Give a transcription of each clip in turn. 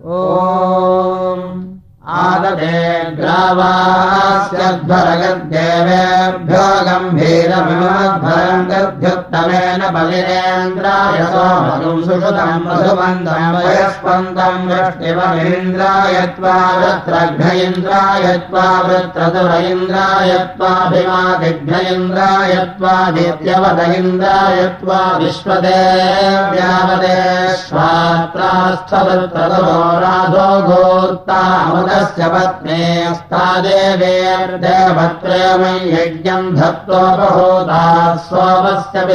ओ आददे ग्रावास्यध्वरगद्देवेभ्यो गम्भीरमिमध्वरम् बलिरेन्द्राय सोमगुम् सुषुतम् मधुबन्धम् वयस्पन्दम् वृष्टिवमिन्द्राय त्वा वृत्रघ्न इन्द्राय त्वा वृत्रदुर इन्द्राय त्वाभिमादिघ्न इन्द्राय त्वादित्यवद इन्द्राय त्वा विश्वदेव्यावदे स्वात्रास्थवृत्रदुरो राधो गोत्तामुद स्य पत्नेऽस्तादेवेर्देवत्रयमयि यज्ञम् धत्तोपहूता सोमस्य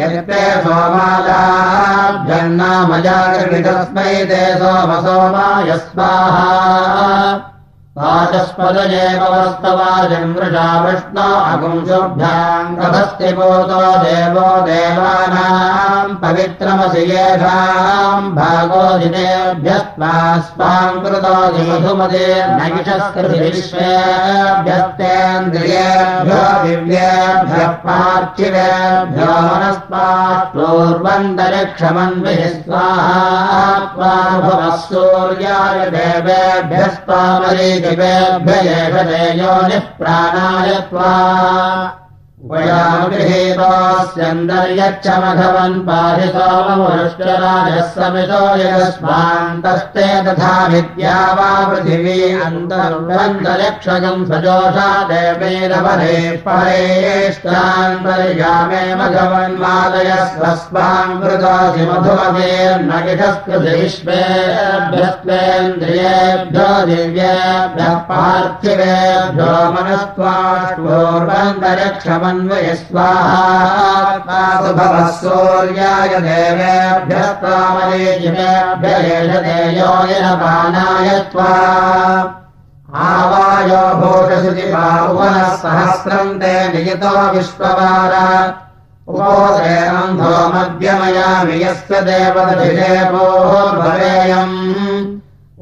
यत्ते सोमादाभ्यन्नामजागृतस्मै ते सोम सोमाय स्वाहा वाचस्पदयेव वस्तवाजम् वृषा विष्णो अगुंशोभ्याम् कथस्ति पोतो देवो देवानाम् पवित्रमसि येषाम् भागोदिनेभ्यस्त्वा स्वाम् कृतोऽधि मधुमते नैषस्कृति विश्वेभ्यस्तेन्द्रियेभ्यो दिव्येभ्यः पार्थिवेभ्यो मनस्मात् पूर्वन्तरिक्षमन्विः स्वाहा भवः सूर्याय देवेभ्यस्त्वामरी दिवेभ्ययेषदेयोनिः प्राणाय त्वा उपयागृहीतोऽस्यन्दर्यच्च मघवन् पाहि सोममुरुष्टराजः समितो यस्मान्तस्ते तथा विद्या वा पृथिवी अन्तर्वन्तरिक्षगम् सजोषा देवैरपरे परेष्टान्तर्यामे मघवन्मादय कृतोऽसि मधुमतेर्नगिषस्कृति विश्वेभ्यस्त्वेन्द्रियेभ्यो दिव्येभ्यः पार्थिवेभ्यो मनस्त्वाष्पूर्वन्तरिक्षमन्वय स्वाहात्माभवः सूर्याय देवेभ्य प्रामरेजिमेभ्य त्वा आवायो भूषसुति बाहुवनः सहस्रम् ते नियतो विश्ववार। उपोदेनन्धो मध्यमयामि यस्य देवदभिषेपोर्भवेयम्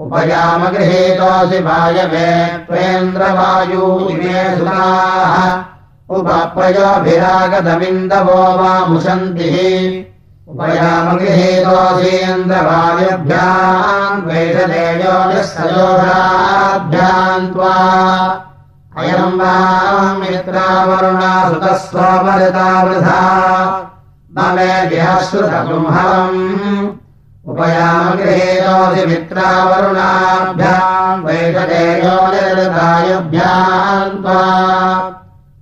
उपयामगृहीतोऽसि वायवे त्वेन्द्रवायूमे सुराः उपप्रयोभिरागतमिन्दवो वा मुशन्तिः उपयामगृहीतोऽसीन्द्रवायुभ्याम् द्वैषदेयो निःसजोषाभ्याम् त्वा। अयम् वाम् मित्रावरुणा सुतः स्वमरिता वृथा। ममे गिहश्रुतगुंहवम् उपयामगृहीतोऽसि मित्रावरुणाभ्याम् वैषदेयो निर्दायुभ्याम् त्वा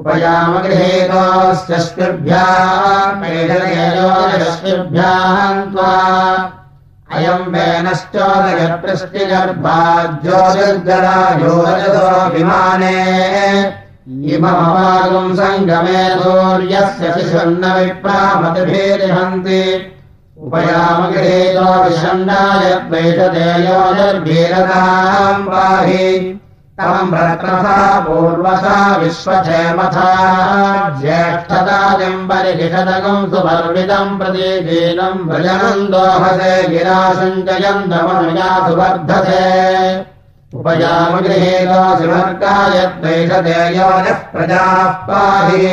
उपयामगृहीतोऽस्यस्मिभ्याम् मेषदेयोरश्मिभ्याम् त्वा अयम् वेनश्चोदयपृष्टिगर्भाज्योतिर्गरायोरजतो विमाने इममवागुम् सङ्गमे सूर्यस्य शिशुन्न विप्रामतिभिरिहन्ति उपयामगृहीतो विषण्डाय द्वैषदेयोनिर्भीरताम् पाहि तम् भ्रत्रसा पूर्वसा विश्वक्षेमथा ज्येष्ठतादिम् परिषदगम् सुपर्वितम् प्रतीकीनम् भजनम् दोहसे गिरासञ्चयन्तमनुया सुवर्धसे उपयामगृहीतोऽसि वर्गाय द्वैषदेयो नः प्रजाः पाहि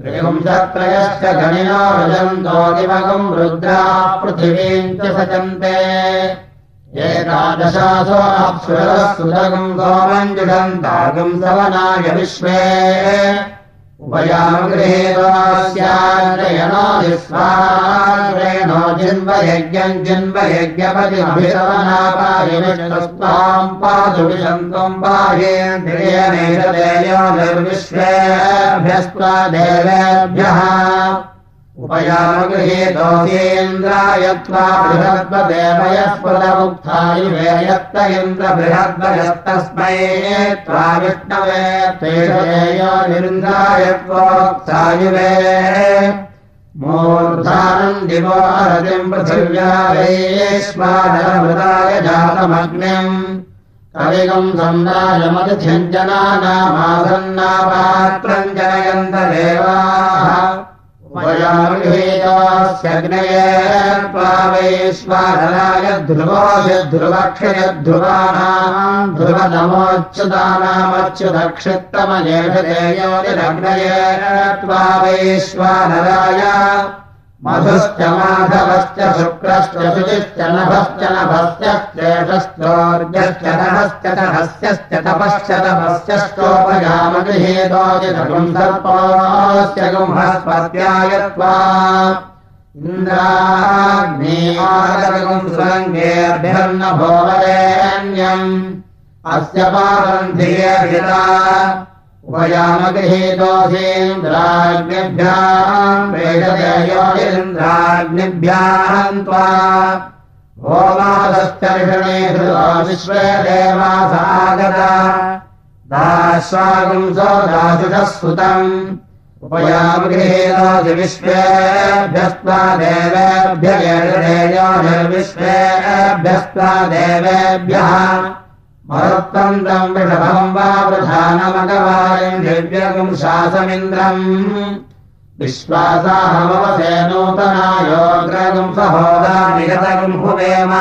त्रिपुंसत्रयश्च गणिनो रजन्तोऽतिमगम् रुद्रा पृथिवीम् च सचन्ते। एकादशासो अप्सुरः सुदगम् सोमञ्जुषन्तागम् सवनाय विश्वे उपयामगृहेणो जिन्वयज्ञम् जिन्वयज्ञम् पातु विशन्तम् बाह्येन्द्रियनेशदेयो निर्विश्वेभ्यस्त्वा देवेभ्यः उपयामगृहेतोऽसीन्द्रायत्वा बृहद्वदेवयस्पदमुक्तायुवेयत्त इन्द्रबृहद्वयस्तस्मै त्वा विष्णवे तेषयेयोनिन्द्रायत्वोक्तायुवे मूर्धानम् दिवो हरतिम् पृथिव्या वैश्वानरमृताय जातमग्निम् कविगम् सन्दायमतिथ्यञ्जनानामासन्नापात्रम् जनयन्त देवाः ्यग्नये त्वावैश्वानराय ध्रुवोऽध्रुवक्षयध्रुवाणाम् ध्रुवनमोच्युतानामच्युतक्षित्तमजेषदेयोनिरग्नये त्वावैश्वानराय मधुश्च माधवश्च शुक्रश्च शुचिश्च नभश्च नभस्यश्चेषश्चोर्जश्च नभश्च तहस्यश्च तपश्च इन्द्राग्नेगुम् सुरङ्गेऽभ्यर्न भोवरेण्यम् अस्य पारन्धियभिता उपयामगृहेतोऽसीन्द्राग्निभ्याम् वेददेयोरिन्द्राग्निभ्याम् त्वा होमादश्चर्षणे विश्वे देवासागता दाश्वागुंसो दाशुषः सुतम् उपयामगृहेतोऽसि विश्वेभ्यस्त्वा देवेभ्य निर्विश्वेभ्यस्त्वा देवेभ्यः मरुत्तन्तम् विषभम् वा प्रधानमगवायम् दिव्यगुम् शासमिन्द्रम्। विश्वासाहमवसे नूतनायोग्रगुम् सहोदा निगतगुम् भुवेम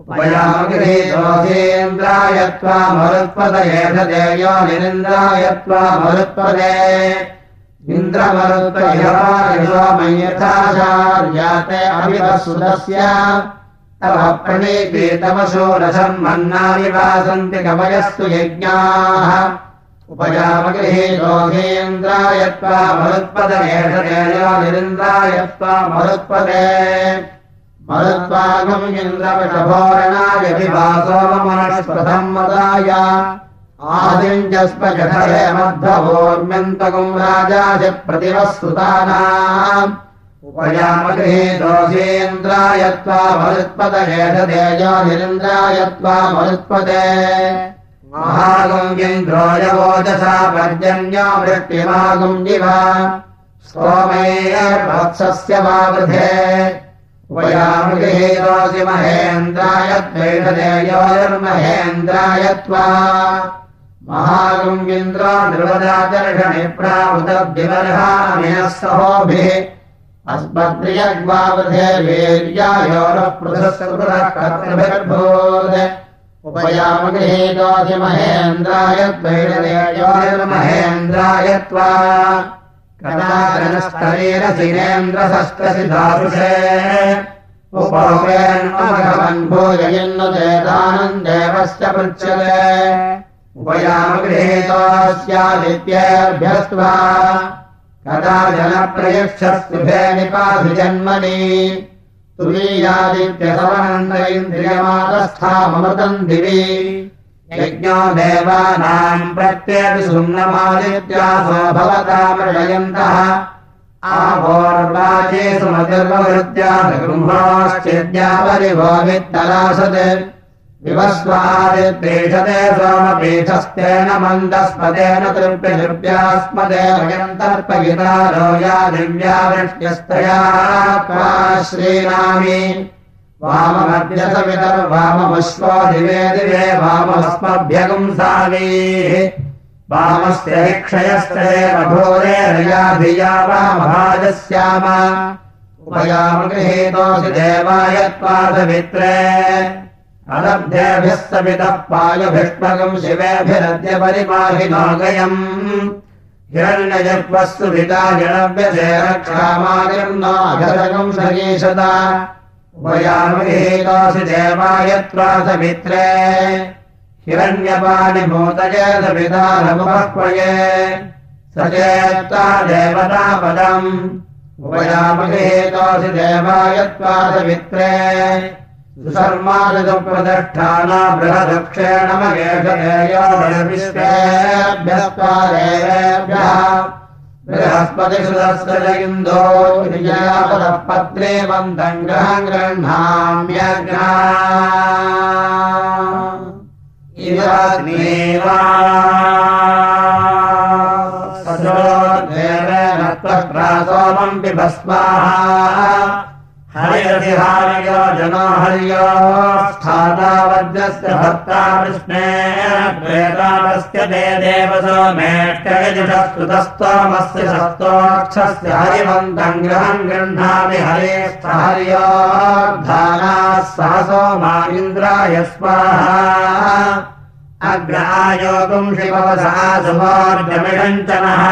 उपयामगृहीतोऽसीन्द्रायत्वा मरुत्पद। एषदेयो निरिन्द्रायत्वा मरुत्पदे इन्द्रमरुत्वयथाचार्याते अभिवसुदस्य तव प्रणीपीतमशोरसम् मन्नानि वासन्ति कवयस्तु यज्ञाः। उपयामगृहीतोऽधीन्द्रायत्वा मरुत्पदमेषदेयो निरिन्द्रायत्वा मरुत्पदे मरुत्वागम् इन्द्रविषभोरणायभिवासोमनस्पथम् मदाय आदिम् जस्पजठरे मध्वोर्म्यन्तकम् राजासि प्रतिवस्तुतानाम् उपयामगृहीतोऽसीन्द्रायत्वा मरुत्पदयेषदेयो निरिन्द्रायत्वा मरुत्पदे महागुङ्गिन्द्रोयवोजसा पर्जन्यो वृष्टिमागुम् इव सोमैर्वत्सस्य वावृधे। उपयामगृहीतोऽसि महेन्द्रायत्वेषदेयोर्महेन्द्रायत्वा महागुङ्गिन्द्रो निर्वदाचर्षणिप्रावृतद्विवर्हामिनः सहोभिः अस्मद्रियग्वावधे वीर्यायोरपृथः कर्तृभिर्भूत् उपयामगृहीतोऽसि दारुषे उपवेन्मघवन् भोजयन्न चेतानन्देवस्य पृच्छते। उपयामगृहीतोऽस्यादित्येभ्यस्त्वा कदा जनप्रयक्षस्तुभे निपाधिजन्मनि तुलीयादित्यसवनन्द इन्द्रियमादस्थामृतम् दिवि। यज्ञो देवानाम् प्रत्येकसुम्नमादित्यासो भवतामृषयन्तः आभोर्वाचे सुमतिर्ववृत्या गृह्णाश्चेद्यापरिभो वित्तलासत् तृप्यनिर्प्यास्मदेवयन्तर्पयिता रोया दिव्या वृष्ट्यस्तया श्रीनामी। वाममद्यसवितर्वाममुष्पो दिवे दिवे वामस्मभ्यगुंसावीः वामस्य क्षयश्चये मधोरे रया धिया वामभाजस्याम। उपयामगृहीतोऽसि देवाय त्वादमित्रे अलब्धेभ्यः सवितः पायुभिष्मगम् शिवेभिरद्य परिमाहिनोगयम् हिरण्यजत्वस्तु पिता जनव्यसे रक्षामानिर्नाघरकम् सगीषता उपयामगृहीतोऽसि देवाय त्वादमित्रे हिरण्यपाणिभूतये सवितारमुपक्वये स चेत्ता देवतापदम्। देवायत्वादमित्रे सुशर्मादिप्रतिष्ठाना बृहदक्षेण मगेषेयोभ्यस्त्वादेवेभ्यः बृहस्पतिसुदस्य इन्दो विजयापदः पत्रे बन्धम् ग्रहम् गृह्णाम्यग्ना त्वप्रासोमम् पिभस्माः हरिरतिहार्यो जनो हर्यो स्थाता वज्रस्य भक्ता कृष्णे प्रेतापस्य ते देवसो मेष्टयजुषस्तुतस्तोमस्य सस्तोक्षस्य हरिमन्तम् गृहम् हरेस्थ हर्योद्धानाः सहसो मा इन्द्राय स्वाहा अग्रायोगुम् शिववसा सुमोर्जमिषञ्चनः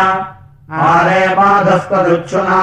आरे माधस्वदुच्छुना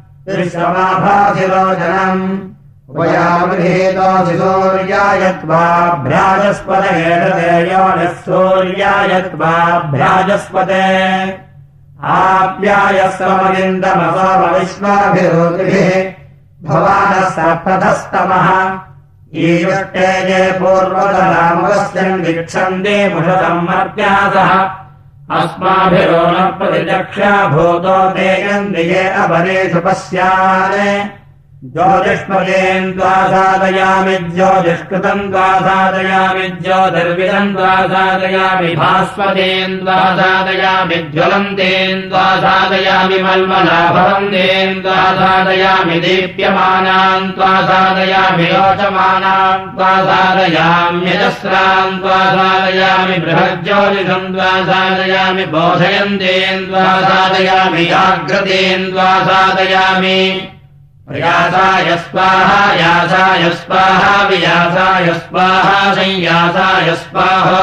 सूर्यायत्वाभ्राजस्पदेशदेयोनिः सूर्यायत्वाभ्राजस्पदे आप्यायस्तमनिन्दमसोमविश्वाभिरोतिभिः भवानः सर्पथस्तमः ईयुष्टे ये पूर्वतरामुगस्यम् वीक्षन्ते मुषतम् मर्त्यासः अस्माभिरो न प्रतिचक्षा भूतो ते पश्यान् ज्योतिष्मदेन् त्वा साधयामि ज्योतिष्कृतम् त्वा साधयामि ज्योतिर्विदम् त्वा साधयामि भास्वदेन् त्वा साधयामि ज्वलन्तेन् त्वा साधयामि मल्मलाभवन्तेन् त्वा साधयामि दीप्यमानान् त्वा साधयामि रोचमानान् त्वा साधयाम्यजस्रान् त्वा साधयामि बृहज्योतिषम् त्वा साधयामि बोधयन्तेन् त्वा साधयामि जाग्रतेन् त्वा साधयामि प्रयासाय स्वाहा यासाय स्वाहा वियासाय स्वाहा संयासाय स्वाहा।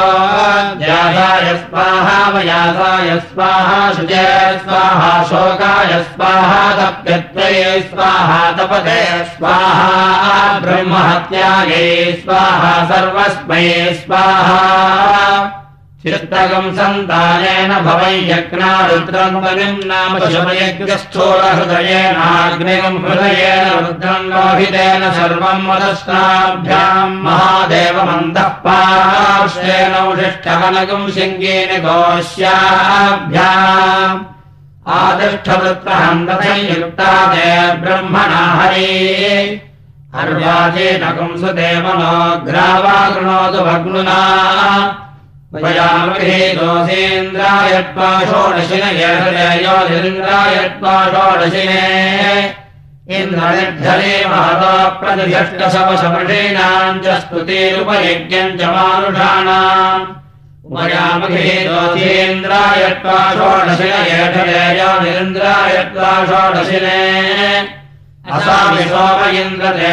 व्यासाय स्वाहा वयासाय स्वाहा शुजय स्वाहा शोकाय स्वाहा तप्यत्वये स्वाहा तपते स्वाहा ब्रह्महत्याये स्वाहा सर्वस्मै स्वाहा चित्तकम् सन्तानेन भवै यज्ञारुद्रम् बलिम् नाम शमयज्ञस्थूलहृदयेनाग्निकम् हृदयेन रुद्रम् लोहितेन सर्वम् मदस्ताभ्याम् महादेवमन्तः पार्श्वेनौषिष्ठकनकम् सिङ्गेन गोष्याभ्याम् आदिष्ठवृत्रहम् तथयुक्ता ते ब्रह्मणा हरे अर्वाचेनकम् सुदेवनो ग्रावा कृणोतु भग्नुना दोषेन्द्रायत्वा षोडशिन योनिन्द्रायत्वा षोडशिने इन्द्रनिर्धरे महतो प्रतिषष्टशवशमषीणाम् च स्तुतिरुपयज्ञम् च मानुषाणाम्। उपयामघे दोषेन्द्रायत्वा षोडशिन योनिन्द्रायत्वा षोडशिने असामि सोम इन्द्रते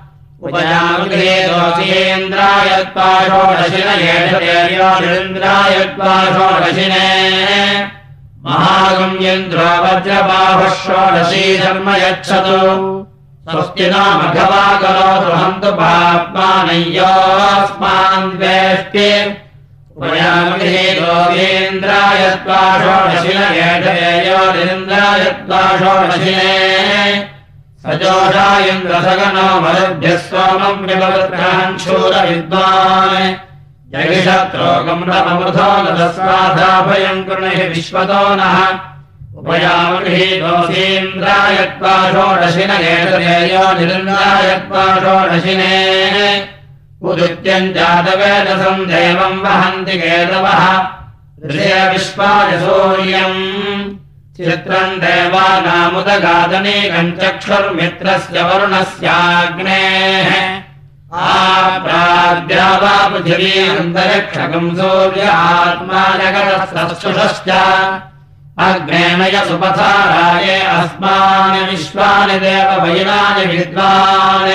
उपयामृगेन्द्रायत्वा षोडशिन येन्द्रायत्वा षोडशिने। महागम्येन्द्रो वज्रबाहुः षोडशी धर्म यच्छतु। स्वस्ति नामघवा करोतु हन्तु पाप्मानय्योऽस्मान् वेष्टि ोगेन्द्रायत्वा षोडशिलेन्द्रायत्वा षोडशिले सजोषा इन्द्रसगनो मरुभ्यः सोमम् विवृत्तान् शूरविद्वान्। जगिषत्रोगम् रमृथो नतस्वाधाभयम् कृणिः विश्वतो नः। उपयामगृहीतोऽसीन्द्रायत्वा षोडशिन एषदेयो निरिन्द्रायत्वा षोडशिने। उदित्यम् जातवेदसम् देवम् वहन्ति केतवः। विश्वायसूर्यम् चित्रम् देवानामुदगादनीकम् चक्षुर्मित्रस्य वरुणस्याग्नेः आप्राद्या वा पृथिवी अन्तरिक्षकम् सूर्य आत्मा जगतश्च अग्नेमय सुपथाराये अस्मानि विश्वानि देववैनानि विद्वान्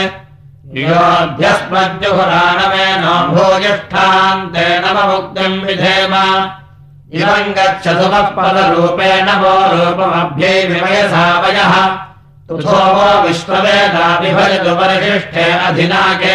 योऽभ्यस्मद्युहुराणमे नो भूयिष्ठान्ते नवमुक्तिम् विधेम इमम् गच्छतु पदरूपेण वो रूपमभ्यै विमयसा वयः तुथो वो विश्ववेदा विभजतु परिशिष्ठे अधिनाके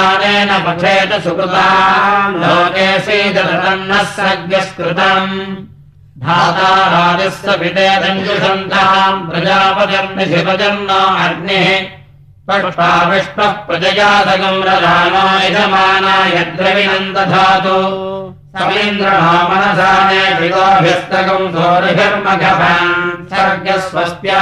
ज्ञानेन पठेत सुकृता लोके सीदतन्नः सज्ञस्कृतम्। धाताराजस्य पितेदञ्जुषन्ताम् प्रजापजर्निधिपजर्नो अग्निः। पष्टाविष्टः प्रजयासगम् रधानो यजमाना यद्रविनन्दधातु। समीन्द्रणो मनसाने विगोभिस्तकम् सोरभिर्मघभान् सर्गस्वस्त्या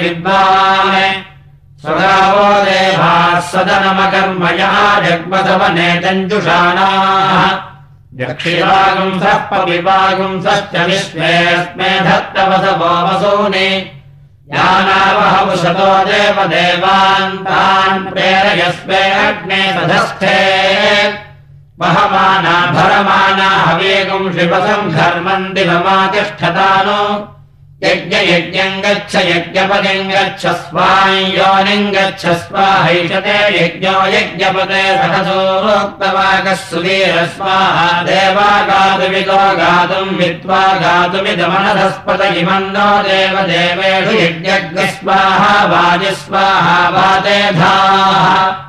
विद्वान्। स्वगावो देवाः सदनमकर्मया जग्मसवनेतञ्जुषाणाः दक्षिवागुंसः पविवागुंसश्च विश्वेऽस्मे धत्तवसवो वसूनि। यानावहवुशतो देवदेवान् तान् प्रेरयस्वे अग्ने सधस्थे वहमाना भरमाना हवेगुम् शिवसम् धर्मम् दिवमातिष्ठतानो। यज्ञयज्ञम् गच्छ यज्ञपदिम् गच्छ स्वाम् योनिम् गच्छ स्वाहैषते यज्ञो यज्ञपदे सहसोक्तवाकः सुवीर स्वाहा देवा गातुमितो गातुम् वित्त्वा गातुमिदमनधस्पत इमन्नो देवदेवेषु यज्ञज्ञ स्वाहा वाजिस्वाहा वातेधाः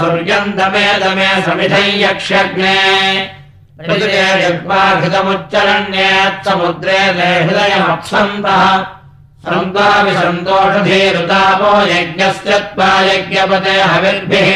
सूर्यम् दमे समिधै यक्ष्यग्ने जग्वाघृतमुच्चरण्येत् समुद्रे ते हृदयमप्सन्तः सन्ताविसन्तोषधीरुतापो यज्ञस्य यज्ञपते हविर्भिः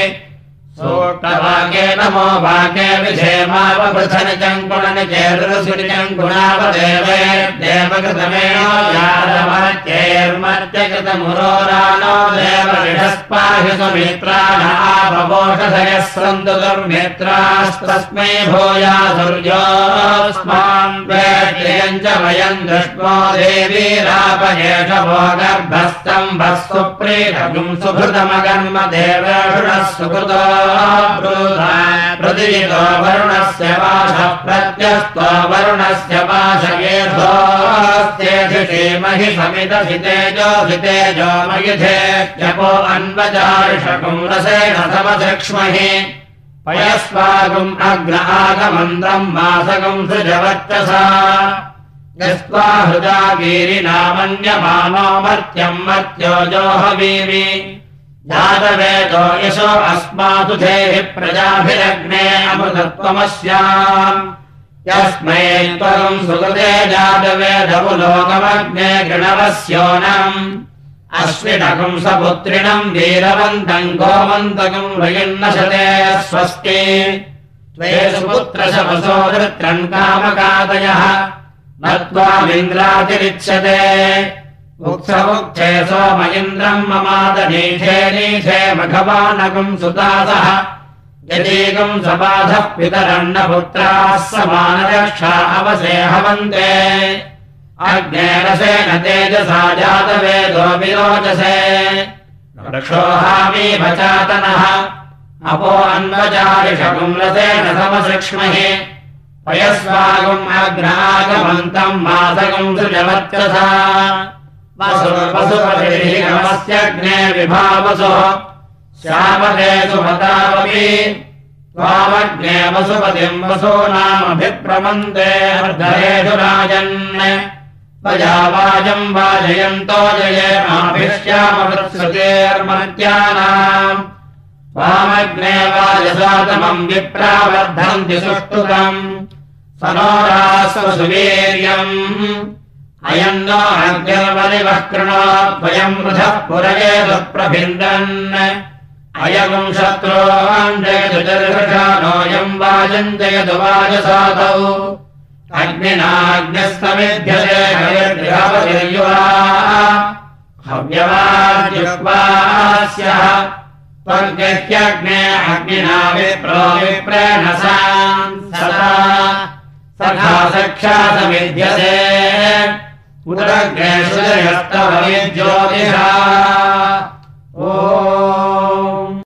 सोक्तवाके नमो वाके विधेमावपृथनिचङ्कुणनि चेरुरसुनिचङ्कुणावदेवे देवकृतमेनो यादमर्त्यैर्मर्त्यकृतमुरोरानो देवऋषस्प पाहि सुमित्राणापपोषधयः सन्तु दुर्मित्रास्तस्मै भूया सूर्योऽस्मान् वेद्यम् च वयम् दृष्ट्वा देवीरापयेष भो गर्भस्तम्भः सुप्रीतगुम् सुहृतमगन्म देवेषुणः सुकृतो प्रतिजितो वरुणस्य वाशः प्रत्यस्तो वरुणस्य वाशयेधोस्त्येधिषेमहि समिदसि तेजोऽसि तेजो मयुधेत्यपो अन्वचारिषकुम् रसेण समसक्ष्महि पयस्वागुम् अग्र आगमन्द्रम् मासगम् सृजवच्चसा यस्त्वा हृदा वीरिनामन्यमानो मर्त्यम् मर्त्यो जोहवीमि जातवेदो यशो अस्मासु धेः प्रजाभिरग्ने अमृतत्वमस्याम्। यस्मै त्वम् सुकृते जातवेदमुलोकमग्ने गृणवस्योनम्। अश्विनकम् सपुत्रिणम् वीरवन्तम् गोमन्तकम् वयन्नशते स्वस्ति। त्वे सुपुत्रशपसो धृत्रम् कामकादयः। न त्वामिन्द्रातिरिच्यते मुक्षमुक्षे सोमयिन्द्रम् ममादनीथे नीथे मघवानकम् सुतासः। यदीकम् सबाधः पितरण्णपुत्राः समानरक्षा अवसे हवन्ते। अग्नेरसेन तेजसा जातवेदो विरोचसे रक्षोहामी भचातनः अपो अन्वचारिषकुम् रसेन समसक्ष्महि। पयस्वागुम् अग्नागमन्तम् मासकम् सृजवत्यसा वसुपतिर्हिमस्यग्ने विभावसुः। श्यामते सुमतावपि। त्वामग्ने वसुपतिम् वसूनामभिप्रमन्ते अर्धरेषु राजन्। त्वजावाजम् वाजयन्तो जयेमाभिश्यामवृत्सुतेर्मर्त्यानाम् त्वामग्ने वाजसातमम् विप्रावर्धन्ति सुष्ठुतम् स नो रास्वसुवीर्यम् अयम् नो अग्निर्वलिवः कृणोद्वयम् वृथः पुरयेतु प्रभिन्दन् अयगुम् शत्रून् जयतु चर्षानोऽयम् वाजम् जयतु वाजसातौ अग्निनाग्निस्तमिध्यते हरिर्गृहपतिर्युवा हव्यवाद्युक्वास्यः त्वग्नित्यग्ने अग्निना विप्रो विप्रेणसाम् सदा। सखा सक्षा समिध्यते गो ओ